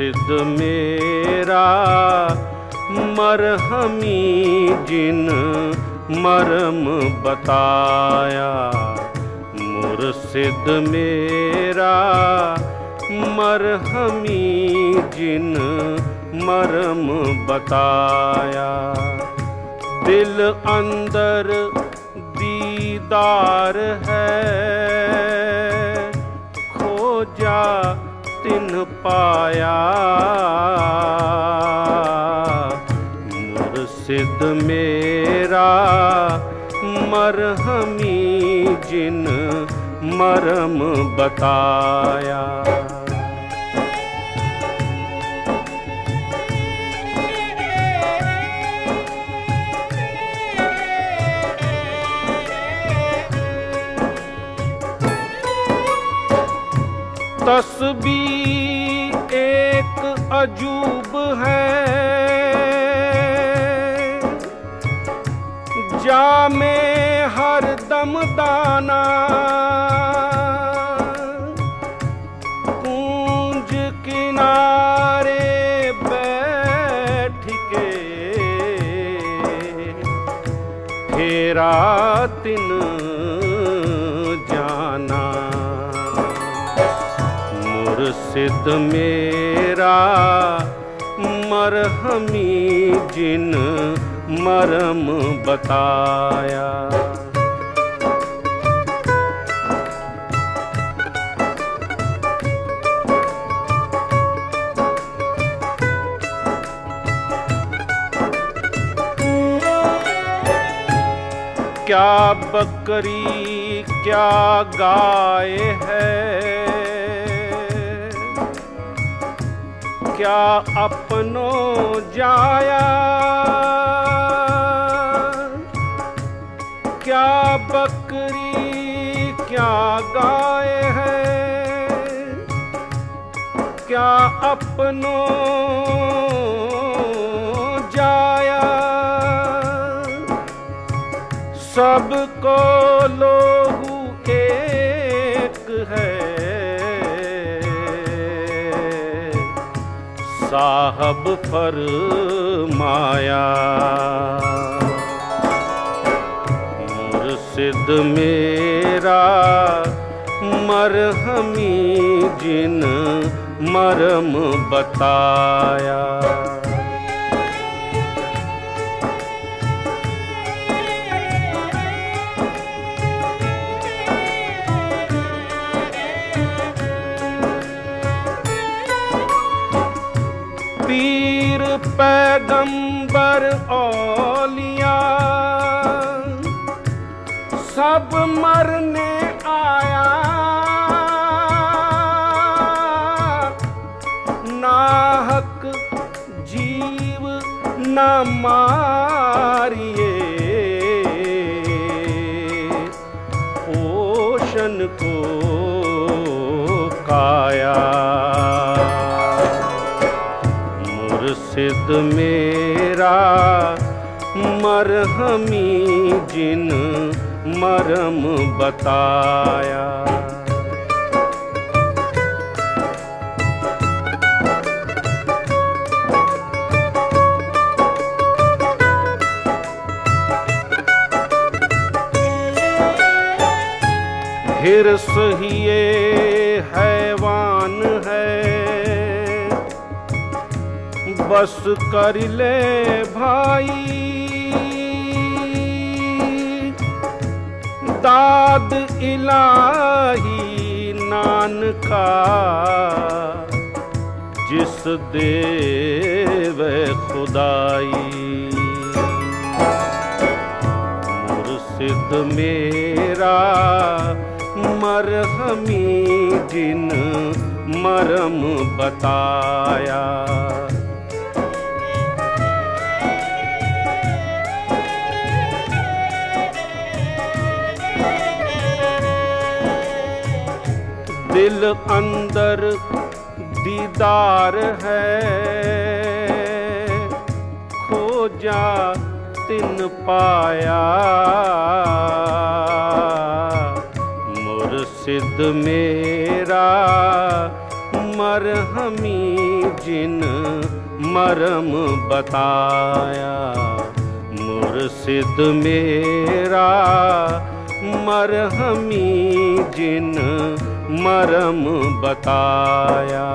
मुर्शिद मेरा, मरहमी जिन मरम बताया। मुर्शिद मेरा, मरहमी जिन मरम बताया। दिल अंदर दीदार है, खोजा तिन पाया। मुर्शिद मेरा मरहमी जिन मरम बताया। एक अजूब है। जा में हर दम दाना। कूंज किनारे बैठ के फेरा तिन जाना। मुर्शिद मेरा मरहमी जिन मरम बताया। क्या बकरी क्या गाय है? क्या अपनों जाया? क्या बकरी क्या गाय है? क्या अपनों जाया? सबको साहब फरमाया मुर्शिद मेरा मरहमी जिन मरम बताया। ਪੈਗੰਬਰ ਔਲੀਆ। ਸਭ ਮਰਨੇ ਆਇਆ। ਨਾਹਕ ਜੀਵ ਨਾ ਮਾਰ। मुर्शिद मेरा मरहमी जिन मरम बताया। हिरस ही ये बस कर ले भाई। दाद इलाही नान का जिस देव खुदाई। मुर्शिद मेरा मरहमी जिन मरम बताया। दिल अंदर दीदार है। खोजा तिन पाया। मुर्शिद मेरा मरहमी जिन मरम बताया। मुर्शिद मेरा मरहमी जिन मरम बताया।